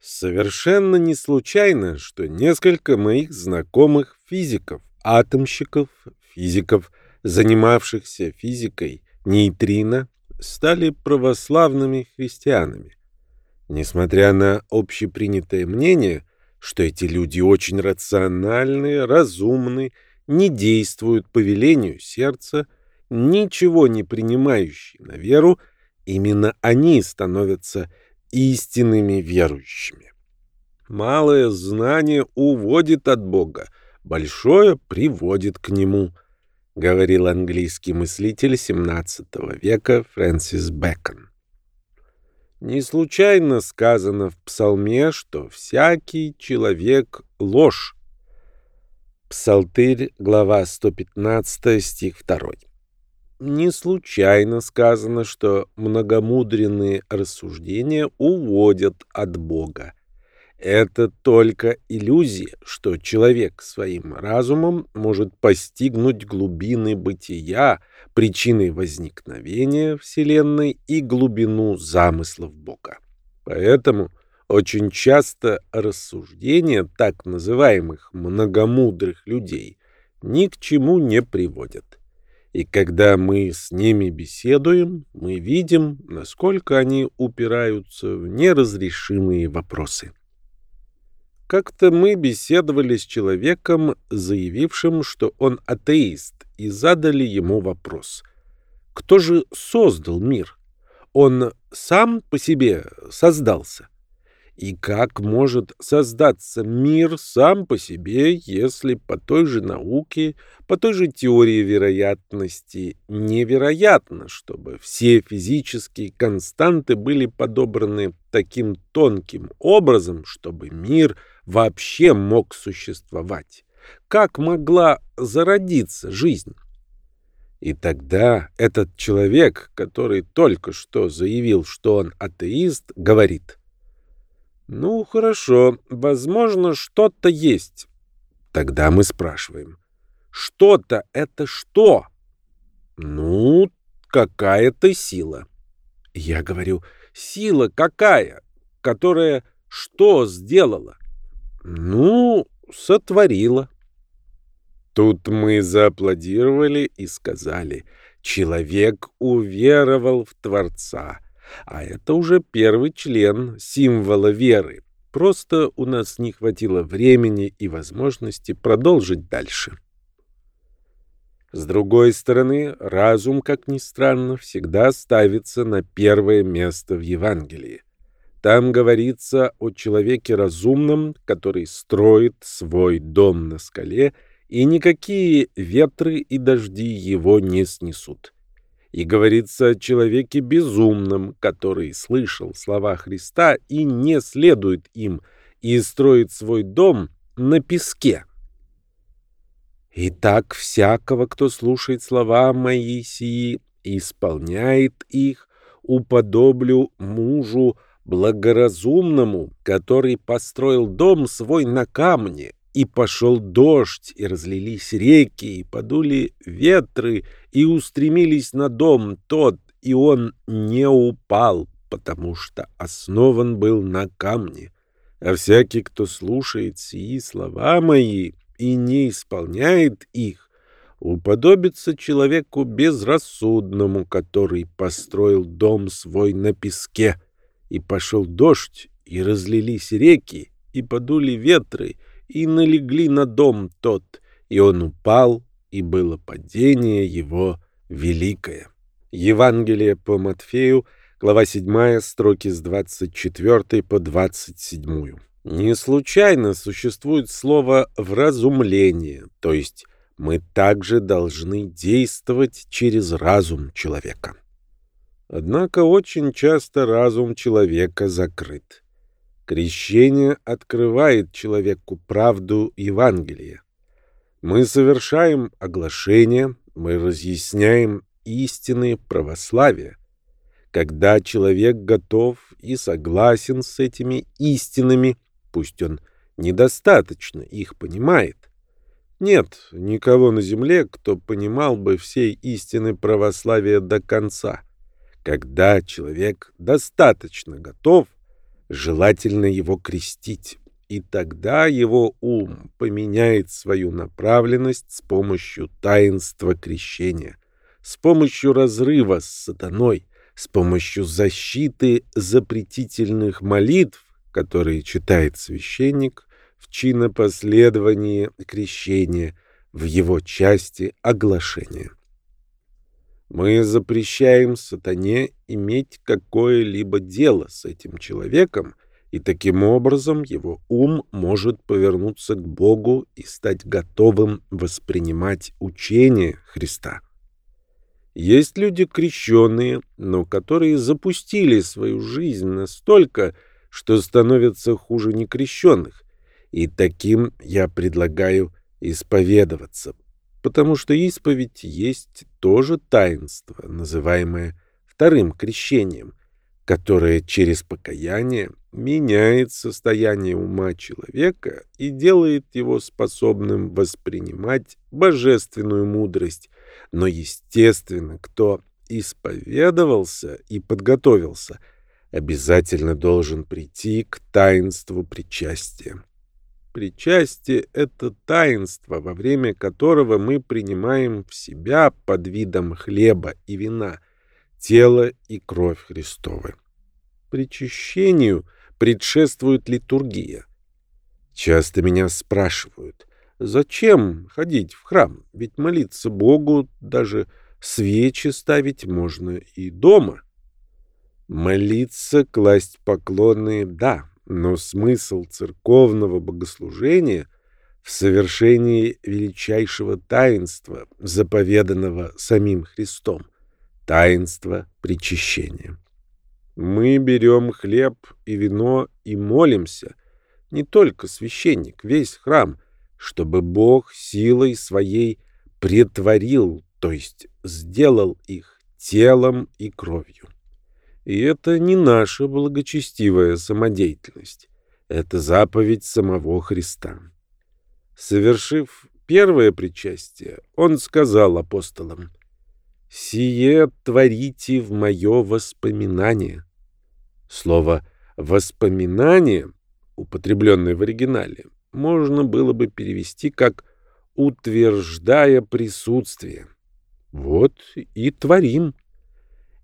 Совершенно не случайно, что несколько моих знакомых физиков, атомщиков, физиков, занимавшихся физикой нейтрино, стали православными христианами. Несмотря на общепринятое мнение, что эти люди очень рациональные, разумны, не действуют по велению сердца, ничего не принимающие на веру, именно они становятся истинными верующими. Малое знание уводит от Бога, большое приводит к Нему, говорил английский мыслитель XVII века Фрэнсис Бэкон. Не случайно сказано в псалме, что всякий человек — ложь. Псалтырь, глава 115, стих 2. Не случайно сказано, что многомудренные рассуждения уводят от Бога. Это только иллюзия, что человек своим разумом может постигнуть глубины бытия, причины возникновения Вселенной и глубину замыслов Бога. Поэтому очень часто рассуждения так называемых многомудрых людей ни к чему не приводят. И когда мы с ними беседуем, мы видим, насколько они упираются в неразрешимые вопросы. Как-то мы беседовали с человеком, заявившим, что он атеист, и задали ему вопрос. Кто же создал мир? Он сам по себе создался? И как может создаться мир сам по себе, если по той же науке, по той же теории вероятности невероятно, чтобы все физические константы были подобраны таким тонким образом, чтобы мир вообще мог существовать? Как могла зародиться жизнь? И тогда этот человек, который только что заявил, что он атеист, говорит – ну, хорошо, возможно, что-то есть. Тогда мы спрашиваем. Что-то — это что? Ну, какая-то сила. Я говорю, сила какая? Которая что сделала? Ну, сотворила. Тут мы зааплодировали и сказали, человек уверовал в Творца — а это уже первый член символа веры. Просто у нас не хватило времени и возможности продолжить дальше. С другой стороны, разум, как ни странно, всегда ставится на первое место в Евангелии. Там говорится о человеке разумном, который строит свой дом на скале, и никакие ветры и дожди его не снесут. И говорится о человеке безумном, который слышал слова Христа и не следует им, и строит свой дом на песке. И так всякого, кто слушает слова мои сии исполняет их, уподоблю мужу благоразумному, который построил дом свой на камне, и пошел дождь, и разлились реки, и подули ветры, и устремились на дом тот, и он не упал, потому что основан был на камне. А всякий, кто слушает сии слова мои и не исполняет их, уподобится человеку безрассудному, который построил дом свой на песке, и пошел дождь, и разлились реки, и подули ветры, и налегли на дом тот, и он упал, и было падение его великое. Евангелие по Матфею, глава 7, строки с 24 по 27. Не случайно существует слово «вразумление», то есть мы также должны действовать через разум человека. Однако очень часто разум человека закрыт. Крещение открывает человеку правду Евангелия. Мы совершаем оглашение, мы разъясняем истины православия. Когда человек готов и согласен с этими истинами, пусть он недостаточно их понимает, нет никого на земле, кто понимал бы все истины православия до конца. Когда человек достаточно готов – желательно его крестить, и тогда его ум поменяет свою направленность с помощью таинства крещения, с помощью разрыва с сатаной, с помощью защиты запретительных молитв, которые читает священник в чинопоследовании крещения, в его части оглашения. Мы запрещаем сатане иметь какое-либо дело с этим человеком, и таким образом его ум может повернуться к Богу и стать готовым воспринимать учение Христа. Есть люди крещенные, но которые запустили свою жизнь настолько, что становятся хуже некрещенных, и таким я предлагаю исповедоваться, потому что исповедь есть тоже таинство, называемое вторым крещением, которое через покаяние меняет состояние ума человека и делает его способным воспринимать божественную мудрость. Но, естественно, кто исповедовался и подготовился, обязательно должен прийти к таинству причастия. Причастие — это таинство, во время которого мы принимаем в себя под видом хлеба и вина тело и кровь Христовы. Причащению предшествует литургия. Часто меня спрашивают, зачем ходить в храм, ведь молиться Богу, даже свечи ставить можно и дома. Молиться, класть поклоны — да, но смысл церковного богослужения в совершении величайшего таинства, заповеданного самим Христом, таинства причащения. Мы берем хлеб и вино и молимся, не только священник, весь храм, чтобы Бог силой своей претворил, то есть сделал их телом и кровью. И это не наша благочестивая самодеятельность. Это заповедь самого Христа. Совершив первое причастие, он сказал апостолам, «Сие творите в мое воспоминание». Слово «воспоминание», употребленное в оригинале, можно было бы перевести как «утверждая присутствие». Вот и творим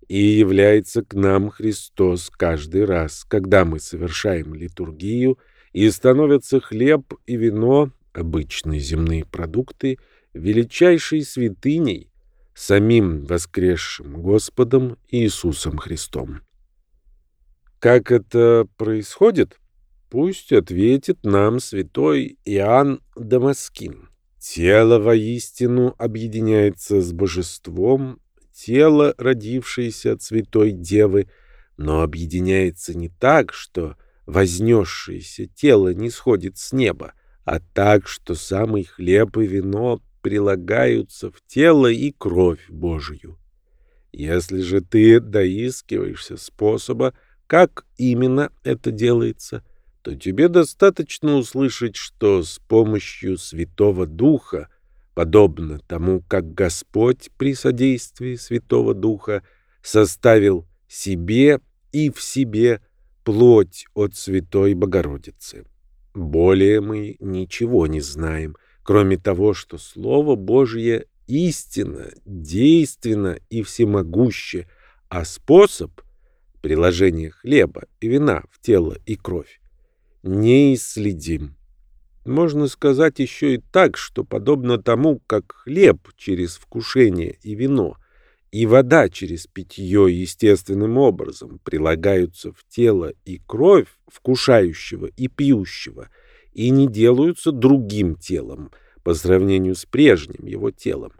и является к нам Христос каждый раз, когда мы совершаем литургию, и становятся хлеб и вино, обычные земные продукты, величайшей святыней, самим воскресшим Господом Иисусом Христом. Как это происходит? Пусть ответит нам святой Иоанн Дамаскин. Тело воистину объединяется с божеством тело, родившееся от святой девы, но объединяется не так, что вознесшееся тело не сходит с неба, а так, что самый хлеб и вино прилагаются в тело и кровь Божию. Если же ты доискиваешься способа, как именно это делается, то тебе достаточно услышать, что с помощью Святого Духа подобно тому, как Господь при содействии Святого Духа составил себе и в себе плоть от Святой Богородицы. Более мы ничего не знаем, кроме того, что Слово Божье истинно, действенно и всемогуще, а способ приложения хлеба и вина в тело и кровь неисследим. Можно сказать еще и так, что подобно тому, как хлеб через вкушение и вино, и вода через питье естественным образом прилагаются в тело и кровь вкушающего и пьющего, и не делаются другим телом по сравнению с прежним его телом.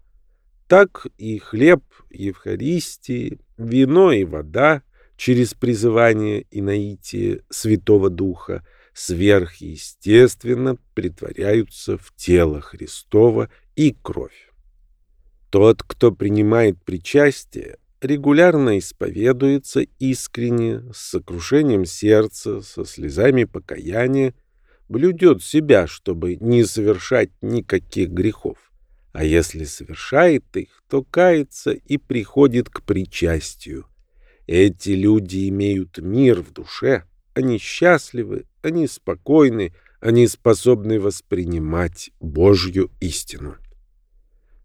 Так и хлеб Евхаристии, вино и вода через призывание и наитие Святого Духа – сверхъестественно притворяются в тело Христова и кровь. Тот, кто принимает причастие, регулярно исповедуется искренне, с сокрушением сердца, со слезами покаяния, блюдет себя, чтобы не совершать никаких грехов. А если совершает их, то кается и приходит к причастию. Эти люди имеют мир в душе, они счастливы, они спокойны, они способны воспринимать Божью истину.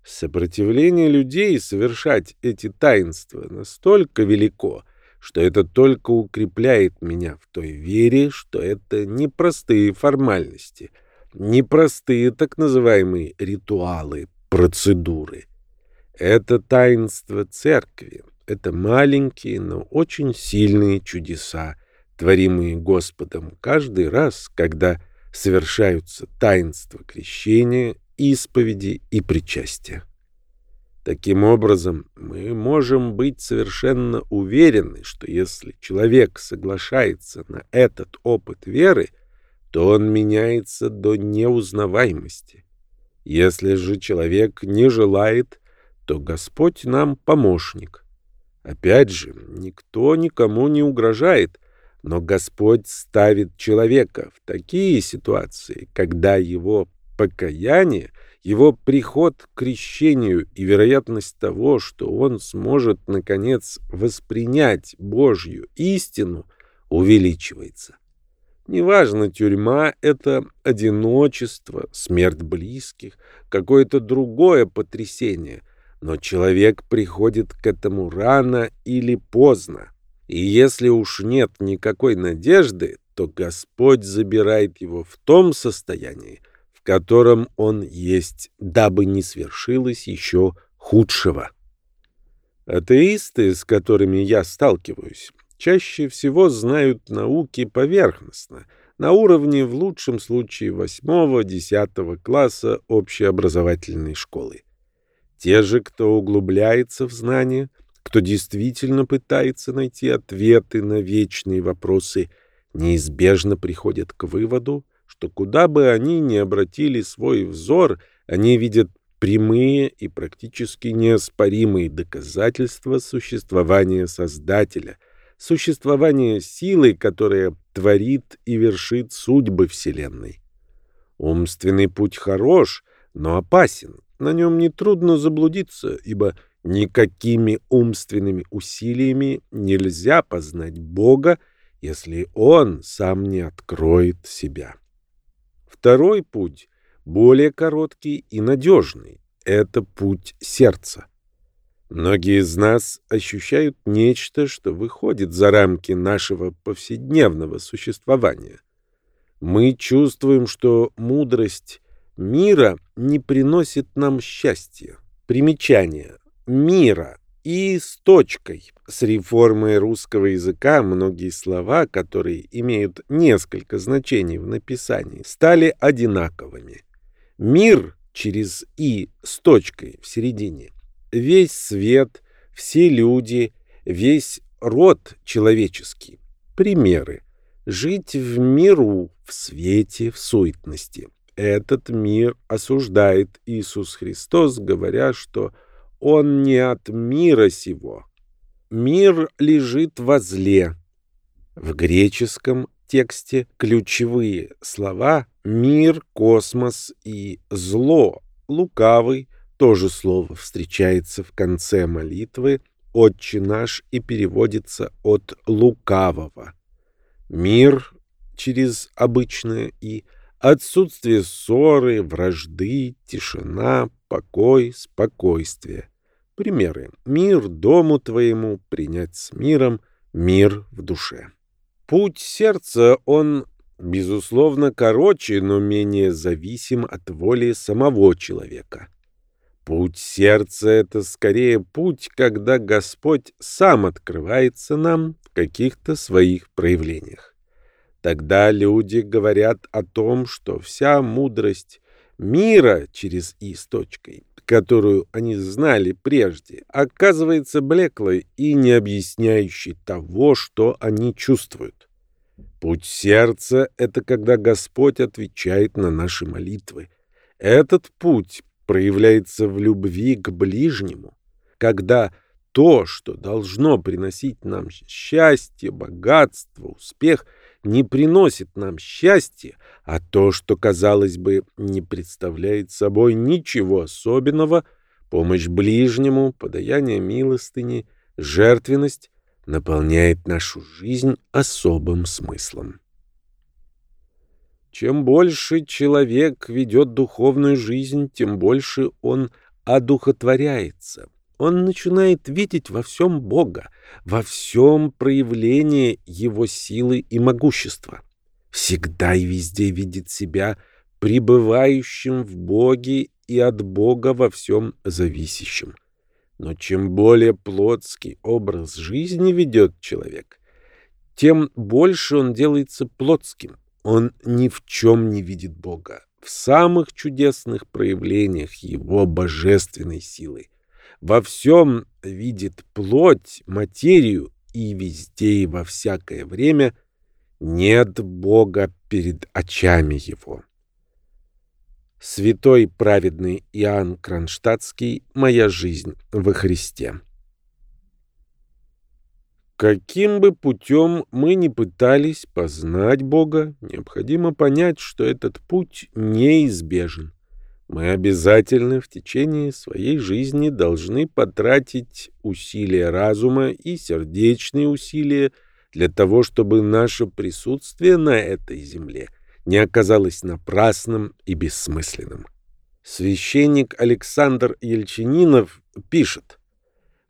Сопротивление людей совершать эти таинства настолько велико, что это только укрепляет меня в той вере, что это не простые формальности, не простые так называемые ритуалы, процедуры. Это таинство церкви, это маленькие, но очень сильные чудеса, творимые Господом каждый раз, когда совершаются таинства крещения, исповеди и причастия. Таким образом, мы можем быть совершенно уверены, что если человек соглашается на этот опыт веры, то он меняется до неузнаваемости. Если же человек не желает, то Господь нам помощник. Опять же, никто никому не угрожает, но Господь ставит человека в такие ситуации, когда его покаяние, его приход к крещению и вероятность того, что он сможет, наконец, воспринять Божью истину, увеличивается. Неважно, тюрьма — это одиночество, смерть близких, какое-то другое потрясение, но человек приходит к этому рано или поздно. И если уж нет никакой надежды, то Господь забирает его в том состоянии, в котором он есть, дабы не свершилось еще худшего. Атеисты, с которыми я сталкиваюсь, чаще всего знают науки поверхностно, на уровне в лучшем случае 8-10 класса общеобразовательной школы. Те же, кто углубляется в знания, кто действительно пытается найти ответы на вечные вопросы, неизбежно приходят к выводу, что куда бы они ни обратили свой взор, они видят прямые и практически неоспоримые доказательства существования Создателя, существования силы, которая творит и вершит судьбы Вселенной. Умственный путь хорош, но опасен. На нем нетрудно заблудиться, ибо никакими умственными усилиями нельзя познать Бога, если Он сам не откроет себя. Второй путь, более короткий и надежный, это путь сердца. Многие из нас ощущают нечто, что выходит за рамки нашего повседневного существования. Мы чувствуем, что мудрость мира не приносит нам счастья. Примечание. Мира и с точкой. С реформой русского языка многие слова, которые имеют несколько значений в написании, стали одинаковыми. Мир через «и» с точкой в середине. Весь свет, все люди, весь род человеческий. Примеры. Жить в миру, в свете, в суетности. Этот мир осуждает Иисус Христос, говоря, что он не от мира сего. Мир лежит возле. В греческом тексте ключевые слова «мир», «космос» и «зло», «лукавый» тоже слово встречается в конце молитвы «Отче наш» и переводится от «лукавого». Мир через обычное «и», отсутствие ссоры, вражды, тишина, покой, спокойствие. Примеры. Мир дому твоему, принять с миром, мир в душе. Путь сердца, он, безусловно, короче, но менее зависим от воли самого человека. Путь сердца — это скорее путь, когда Господь сам открывается нам в каких-то своих проявлениях. Тогда люди говорят о том, что вся мудрость мира через «и» с точкой которую они знали прежде, оказывается блеклой и не объясняющей того, что они чувствуют. Путь сердца — это когда Господь отвечает на наши молитвы. Этот путь проявляется в любви к ближнему, когда то, что должно приносить нам счастье, богатство, успех — не приносит нам счастья, а то, что, казалось бы, не представляет собой ничего особенного, помощь ближнему, подаяние милостыни, жертвенность, наполняет нашу жизнь особым смыслом. Чем больше человек ведет духовную жизнь, тем больше он одухотворяется. Он начинает видеть во всем Бога, во всем проявлении Его силы и могущества. Всегда и везде видит себя пребывающим в Боге и от Бога во всем зависящим. Но чем более плотский образ жизни ведет человек, тем больше он делается плотским. Он ни в чем не видит Бога, в самых чудесных проявлениях Его божественной силы. Во всем видит плоть, материю, и везде и во всякое время нет Бога перед очами Его. Святой праведный Иоанн Кронштадтский «Моя жизнь во Христе». Каким бы путем мы ни пытались познать Бога, необходимо понять, что этот путь неизбежен. Мы обязательно в течение своей жизни должны потратить усилия разума и сердечные усилия для того, чтобы наше присутствие на этой земле – не оказалось напрасным и бессмысленным. Священник Александр Ельчининов пишет,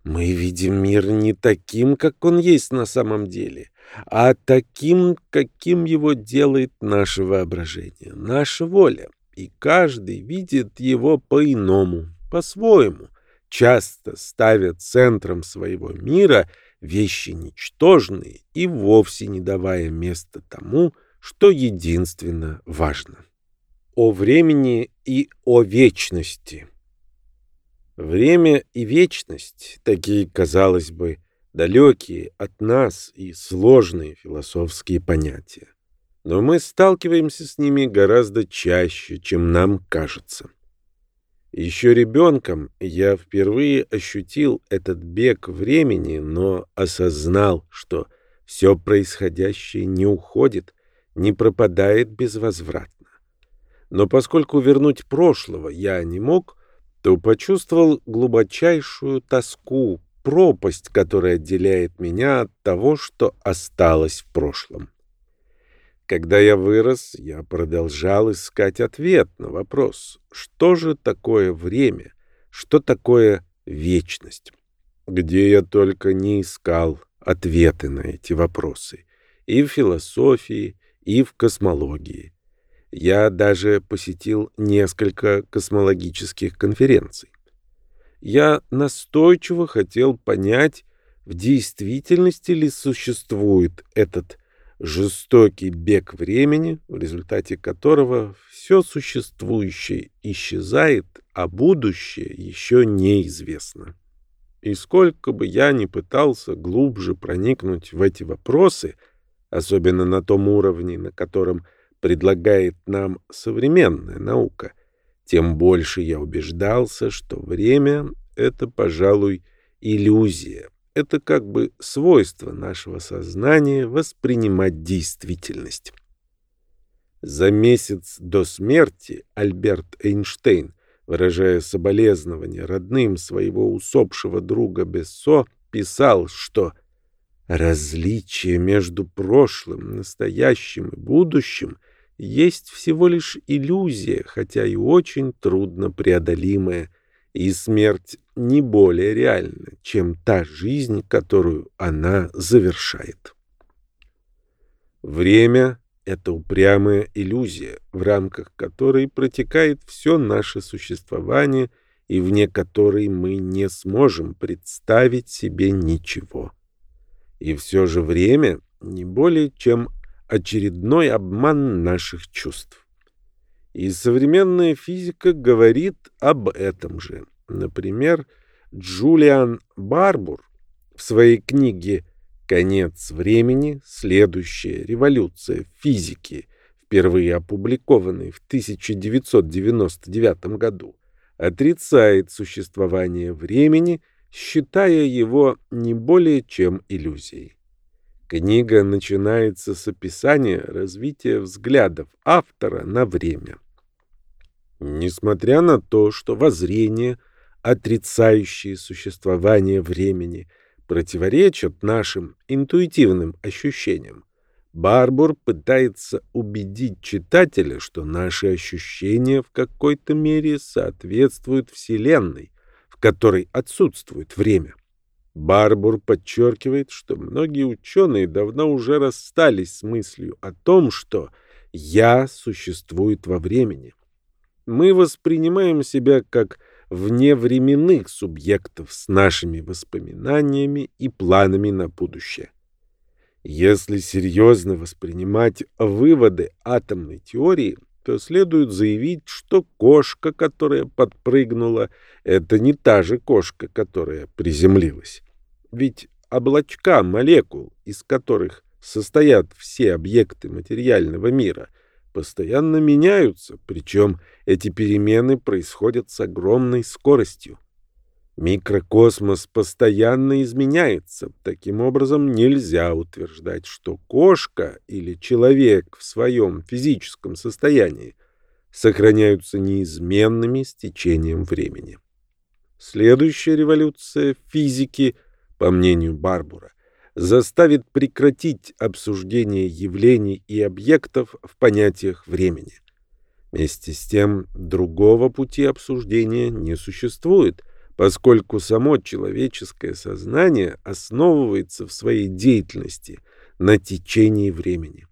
«Мы видим мир не таким, как он есть на самом деле, а таким, каким его делает наше воображение, наша воля, и каждый видит его по-иному, по-своему, часто ставя центром своего мира вещи ничтожные и вовсе не давая места тому, что единственно важно. О времени и о вечности. Время и вечность, такие, казалось бы, далекие от нас и сложные философские понятия. Но мы сталкиваемся с ними гораздо чаще, чем нам кажется. Еще ребенком я впервые ощутил этот бег времени, но осознал, что все происходящее не уходит, не пропадает безвозвратно. Но поскольку вернуть прошлого я не мог, то почувствовал глубочайшую тоску, пропасть, которая отделяет меня от того, что осталось в прошлом. Когда я вырос, я продолжал искать ответ на вопрос, что же такое время, что такое вечность. Где я только не искал ответы на эти вопросы. И в философии, и в космологии. Я даже посетил несколько космологических конференций. Я настойчиво хотел понять, в действительности ли существует этот жестокий бег времени, в результате которого все существующее исчезает, а будущее еще неизвестно. И сколько бы я ни пытался глубже проникнуть в эти вопросы — особенно на том уровне, на котором предлагает нам современная наука, тем больше я убеждался, что время — это, пожалуй, иллюзия. Это как бы свойство нашего сознания воспринимать действительность. За месяц до смерти Альберт Эйнштейн, выражая соболезнования родным своего усопшего друга Бессо, писал, что Различие между прошлым, настоящим и будущим есть всего лишь иллюзия, хотя и очень трудно преодолимая, и смерть не более реальна, чем та жизнь, которую она завершает. Время — это упрямая иллюзия, в рамках которой протекает все наше существование и вне которой мы не сможем представить себе ничего. И все же время не более чем очередной обман наших чувств. И современная физика говорит об этом же. Например, Джулиан Барбур в своей книге «Конец времени. Следующая революция в физике», впервые опубликованной в 1999 году, отрицает существование времени – считая его не более чем иллюзией. Книга начинается с описания развития взглядов автора на время. Несмотря на то, что воззрение, отрицающее существование времени, противоречат нашим интуитивным ощущениям, Барбур пытается убедить читателя, что наши ощущения в какой-то мере соответствуют Вселенной, в которой отсутствует время. Барбур подчеркивает, что многие ученые давно уже расстались с мыслью о том, что «я» существует во времени. Мы воспринимаем себя как вневременных субъектов с нашими воспоминаниями и планами на будущее. Если серьезно воспринимать выводы атомной теории, то следует заявить, что кошка, которая подпрыгнула, это не та же кошка, которая приземлилась. Ведь облачка молекул, из которых состоят все объекты материального мира, постоянно меняются, причем эти перемены происходят с огромной скоростью. Микрокосмос постоянно изменяется. Таким образом, нельзя утверждать, что кошка или человек в своем физическом состоянии сохраняются неизменными с течением времени. Следующая революция физики, по мнению Барбура, заставит прекратить обсуждение явлений и объектов в понятиях времени. Вместе с тем, другого пути обсуждения не существует – поскольку само человеческое сознание основывается в своей деятельности на течении времени.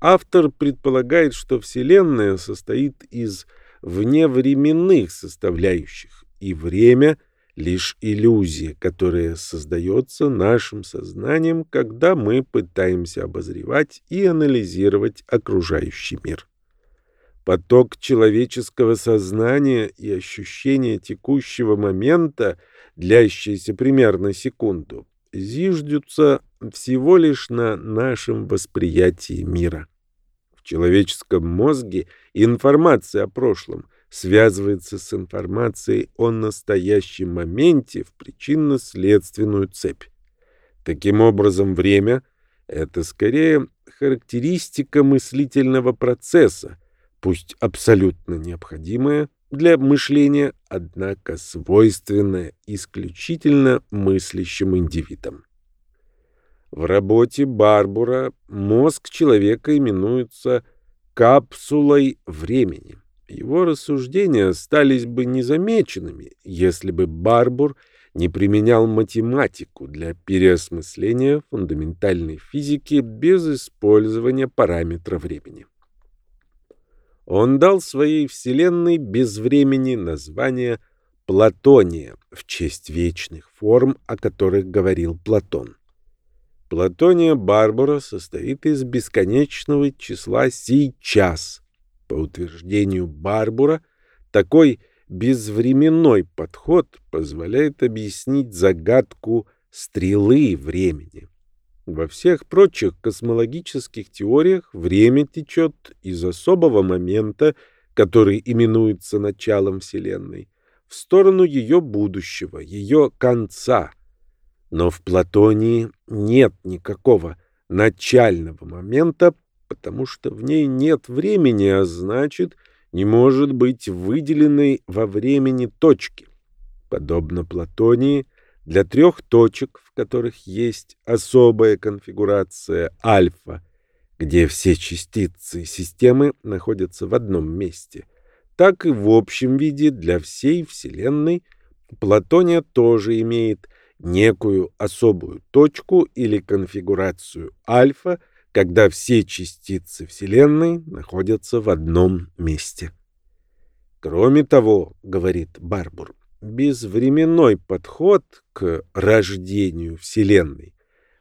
Автор предполагает, что Вселенная состоит из вневременных составляющих, и время — лишь иллюзия, которая создается нашим сознанием, когда мы пытаемся обозревать и анализировать окружающий мир. Поток человеческого сознания и ощущение текущего момента, длящиеся примерно секунду, зиждются всего лишь на нашем восприятии мира. В человеческом мозге информация о прошлом связывается с информацией о настоящем моменте в причинно-следственную цепь. Таким образом, время — это скорее характеристика мыслительного процесса, пусть абсолютно необходимое для мышления, однако свойственное исключительно мыслящим индивидам. В работе Барбура мозг человека именуется капсулой времени. Его рассуждения остались бы незамеченными, если бы Барбур не применял математику для переосмысления фундаментальной физики без использования параметра времени. Он дал своей вселенной без времени название Платония в честь вечных форм, о которых говорил Платон. Платония Барбара состоит из бесконечного числа сейчас. По утверждению Барбура, такой безвременной подход позволяет объяснить загадку стрелы времени. Во всех прочих космологических теориях время течет из особого момента, который именуется началом Вселенной, в сторону ее будущего, ее конца. Но в Платонии нет никакого начального момента, потому что в ней нет времени, а значит, не может быть выделенной во времени точки. Подобно Платонии, для трех точек, в которых есть особая конфигурация альфа, где все частицы системы находятся в одном месте, так и в общем виде для всей Вселенной Платония тоже имеет некую особую точку или конфигурацию альфа, когда все частицы Вселенной находятся в одном месте. Кроме того, говорит Барбур, безвременной подход к рождению Вселенной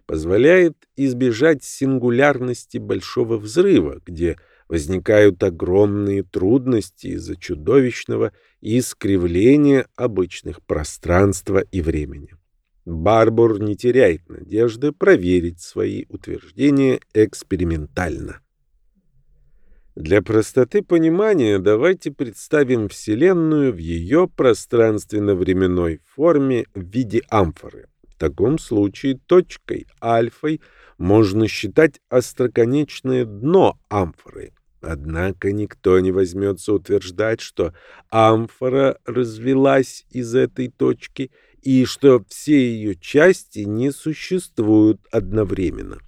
позволяет избежать сингулярности Большого Взрыва, где возникают огромные трудности из-за чудовищного искривления обычных пространства и времени. Барбур не теряет надежды проверить свои утверждения экспериментально. Для простоты понимания давайте представим Вселенную в ее пространственно-временной форме в виде амфоры. В таком случае точкой альфой можно считать остроконечное дно амфоры. Однако никто не возьмется утверждать, что амфора развелась из этой точки и что все ее части не существуют одновременно.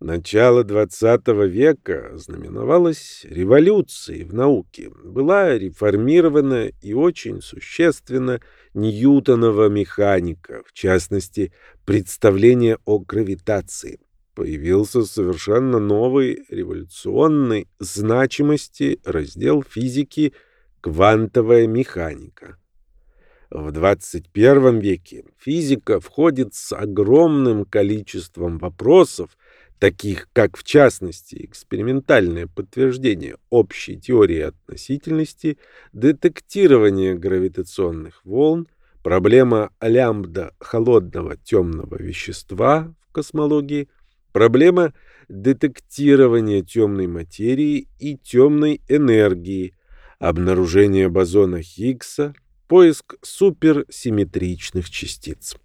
Начало XX века знаменовалось революцией в науке. Была реформирована и очень существенно Ньютонова механика, в частности, представление о гравитации. Появился совершенно новый, революционной значимости раздел физики «Квантовая механика». В 21 веке физика входит с огромным количеством вопросов, таких как, в частности, экспериментальное подтверждение общей теории относительности, детектирование гравитационных волн, проблема лямбда холодного темного вещества в космологии, проблема детектирования темной материи и темной энергии, обнаружение бозона Хиггса, поиск суперсимметричных частиц.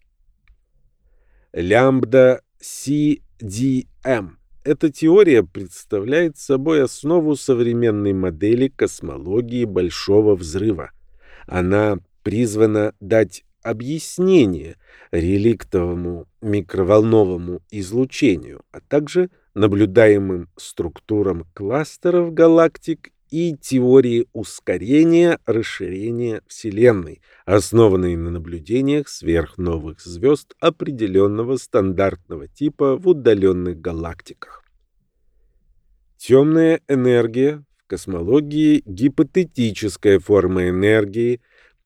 Лямбда CDM. Эта теория представляет собой основу современной модели космологии Большого Взрыва. Она призвана дать объяснение реликтовому микроволновому излучению, а также наблюдаемым структурам кластеров галактик и теории ускорения расширения Вселенной, основанной на наблюдениях сверхновых звезд определенного стандартного типа в удаленных галактиках. Темная энергия в космологии гипотетическая форма энергии,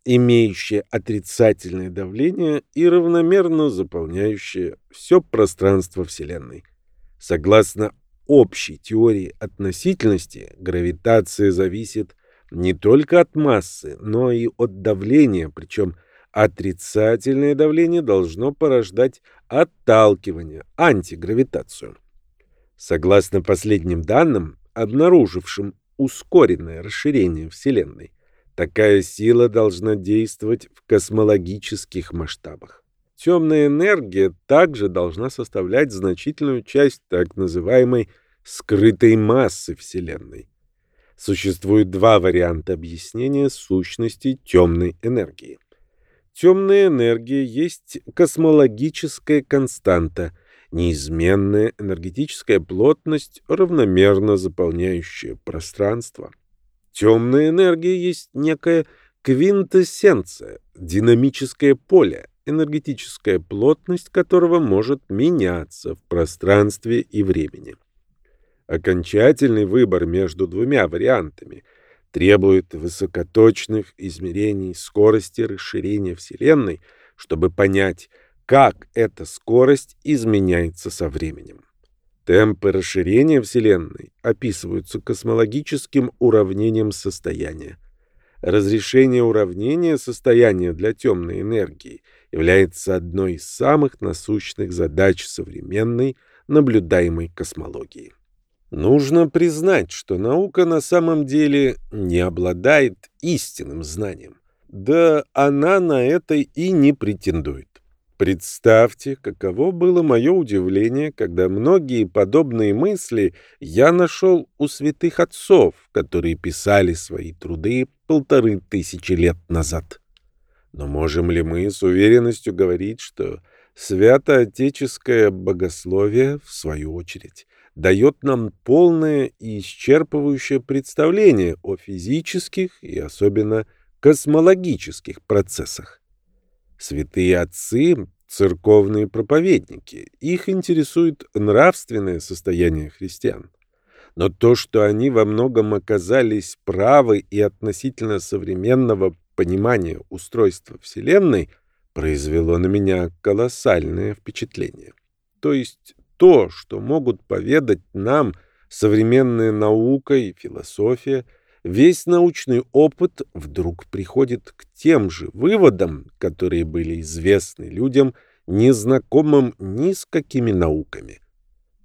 имеющая отрицательное давление и равномерно заполняющая все пространство Вселенной. Согласно общей теории относительности гравитация зависит не только от массы, но и от давления, причем отрицательное давление должно порождать отталкивание, антигравитацию. Согласно последним данным, обнаружившим ускоренное расширение Вселенной, такая сила должна действовать в космологических масштабах. Темная энергия также должна составлять значительную часть так называемой скрытой массы Вселенной. Существует два варианта объяснения сущности темной энергии. Темная энергия есть космологическая константа, неизменная энергетическая плотность, равномерно заполняющая пространство. Темная энергия есть некая квинтэссенция, динамическое поле, энергетическая плотность которого может меняться в пространстве и времени. Окончательный выбор между двумя вариантами требует высокоточных измерений скорости расширения Вселенной, чтобы понять, как эта скорость изменяется со временем. Темпы расширения Вселенной описываются космологическим уравнением состояния. Разрешение уравнения состояния для темной энергии – является одной из самых насущных задач современной наблюдаемой космологии. Нужно признать, что наука на самом деле не обладает истинным знанием. Да она на это и не претендует. Представьте, каково было мое удивление, когда многие подобные мысли я нашел у святых отцов, которые писали свои труды полторы тысячи лет назад. Но можем ли мы с уверенностью говорить, что святоотеческое богословие, в свою очередь, дает нам полное и исчерпывающее представление о физических и особенно космологических процессах? Святые отцы — церковные проповедники, их интересует нравственное состояние христиан. Но то, что они во многом оказались правы и относительно современного понимание устройства Вселенной произвело на меня колоссальное впечатление. То есть то, что могут поведать нам современная наука и философия, весь научный опыт вдруг приходит к тем же выводам, которые были известны людям, незнакомым ни с какими науками.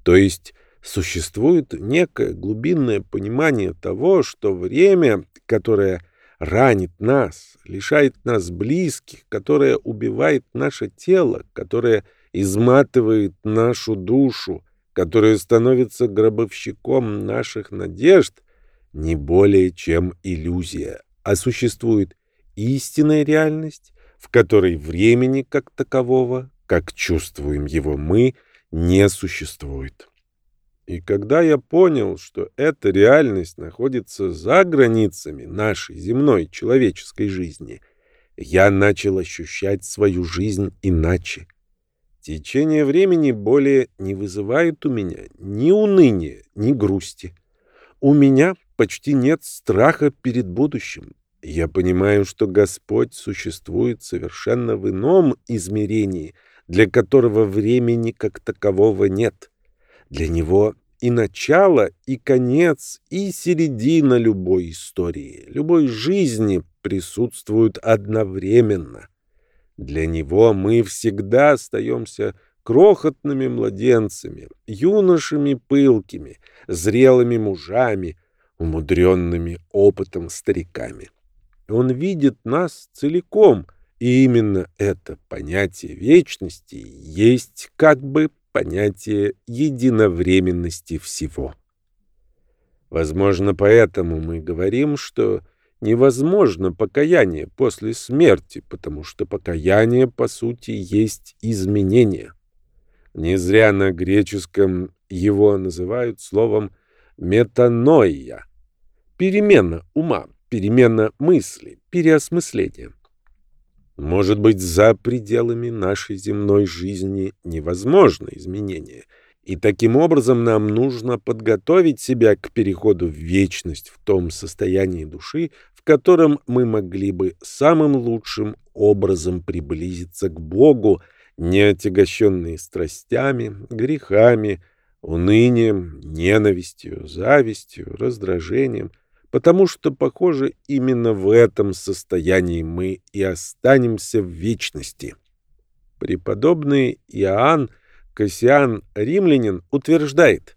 То есть существует некое глубинное понимание того, что время, которое ранит нас, лишает нас близких, которая убивает наше тело, которая изматывает нашу душу, которая становится гробовщиком наших надежд, не более чем иллюзия, а существует истинная реальность, в которой времени как такового, как чувствуем его мы, не существует. И когда я понял, что эта реальность находится за границами нашей земной человеческой жизни, я начал ощущать свою жизнь иначе. Течение времени более не вызывает у меня ни уныния, ни грусти. У меня почти нет страха перед будущим. Я понимаю, что Господь существует совершенно в ином измерении, для которого времени как такового нет. Для него и начало, и конец, и середина любой истории, любой жизни присутствуют одновременно. Для него мы всегда остаемся крохотными младенцами, юношами пылкими, зрелыми мужами, умудренными опытом стариками. Он видит нас целиком, и именно это понятие вечности есть как бы понятие единовременности всего. Возможно, поэтому мы говорим, что невозможно покаяние после смерти, потому что покаяние, по сути, есть изменение. Не зря на греческом его называют словом метаноия – перемена ума, перемена мысли, переосмысление. Может быть, за пределами нашей земной жизни невозможно изменение, и таким образом нам нужно подготовить себя к переходу в вечность в том состоянии души, в котором мы могли бы самым лучшим образом приблизиться к Богу, не отягощенные страстями, грехами, унынием, ненавистью, завистью, раздражением – потому что, похоже, именно в этом состоянии мы и останемся в вечности. Преподобный Иоанн Кассиан Римлянин утверждает,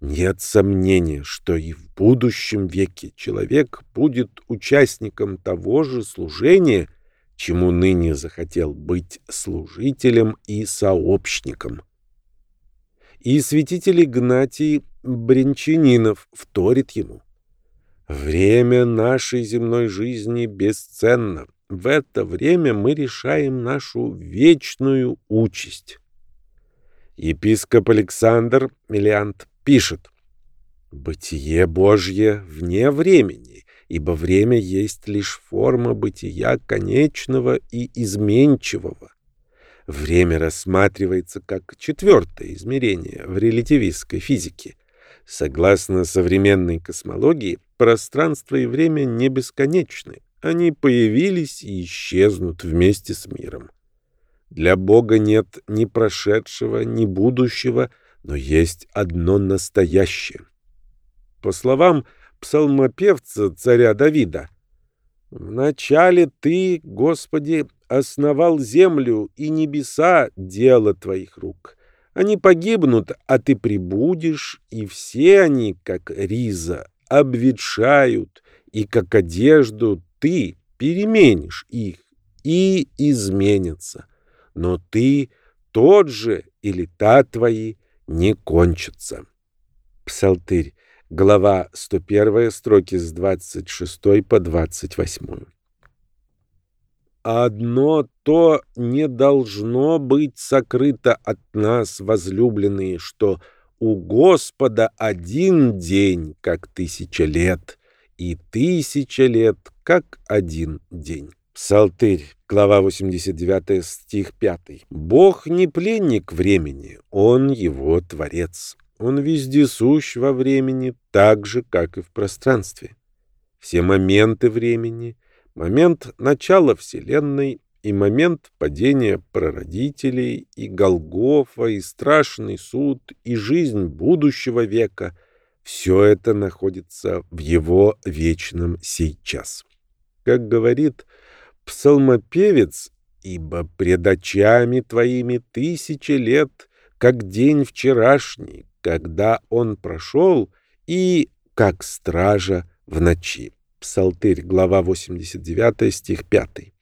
нет сомнения, что и в будущем веке человек будет участником того же служения, чему ныне захотел быть служителем и сообщником. И святитель Игнатий Бринчанинов вторит ему. Время нашей земной жизни бесценно. В это время мы решаем нашу вечную участь. Епископ Александр Мелиант пишет. «Бытие Божье вне времени, ибо время есть лишь форма бытия конечного и изменчивого. Время рассматривается как четвертое измерение в релятивистской физике. Согласно современной космологии, пространство и время не бесконечны. Они появились и исчезнут вместе с миром. Для Бога нет ни прошедшего, ни будущего, но есть одно настоящее. По словам псалмопевца царя Давида, «Вначале Ты, Господи, основал землю и небеса — дело Твоих рук». Они погибнут, а ты прибудешь, и все они, как риза, обветшают, и как одежду ты переменишь их и изменятся. Но ты тот же, и лета твои не кончатся. Псалтырь, глава 101, строки с 26 по 28. Одно то не должно быть сокрыто от нас, возлюбленные, что у Господа один день, как тысяча лет, и тысяча лет, как один день. Псалтырь, глава 89, стих 5. Бог не пленник времени, Он его творец. Он вездесущ во времени, так же, как и в пространстве. Все моменты времени — момент начала Вселенной и момент падения прародителей, и Голгофа, и страшный суд, и жизнь будущего века — все это находится в его вечном сейчас. Как говорит псалмопевец, «Ибо пред очами твоими тысячи лет, как день вчерашний, когда он прошел, и как стража в ночи». Псалтырь, глава 89, стих 5.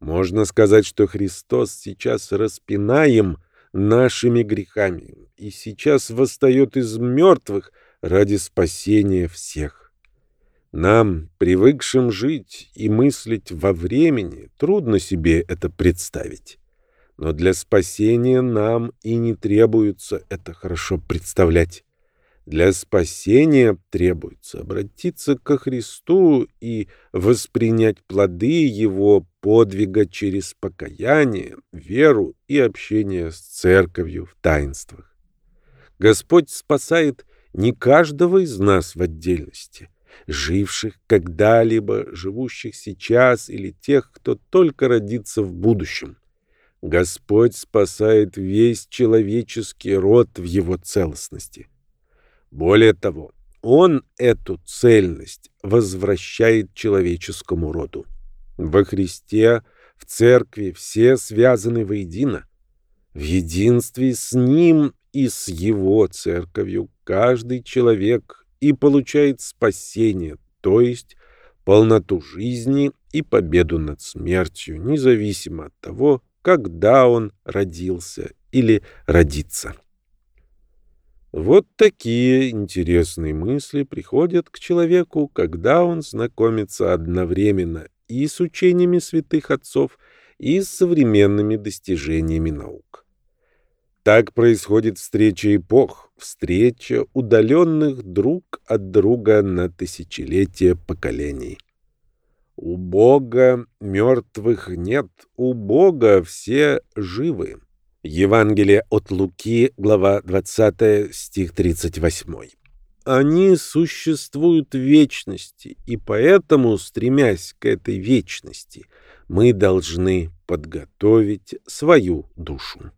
Можно сказать, что Христос сейчас распинаем нашими грехами и сейчас восстает из мертвых ради спасения всех. Нам, привыкшим жить и мыслить во времени, трудно себе это представить. Но для спасения нам и не требуется это хорошо представлять. Для спасения требуется обратиться ко Христу и воспринять плоды Его подвига через покаяние, веру и общение с Церковью в таинствах. Господь спасает не каждого из нас в отдельности, живших когда-либо, живущих сейчас или тех, кто только родится в будущем. Господь спасает весь человеческий род в его целостности. Более того, Он эту цельность возвращает человеческому роду. Во Христе, в Церкви все связаны воедино. В единстве с Ним и с Его Церковью каждый человек и получает спасение, то есть полноту жизни и победу над смертью, независимо от того, когда он родился или родится. Вот такие интересные мысли приходят к человеку, когда он знакомится одновременно и с учениями святых отцов, и с современными достижениями наук. Так происходит встреча эпох, встреча удаленных друг от друга на тысячелетия поколений. У Бога мертвых нет, у Бога все живы. Евангелие от Луки, глава 20, стих 38. Они существуют в вечности, и поэтому, стремясь к этой вечности, мы должны подготовить свою душу.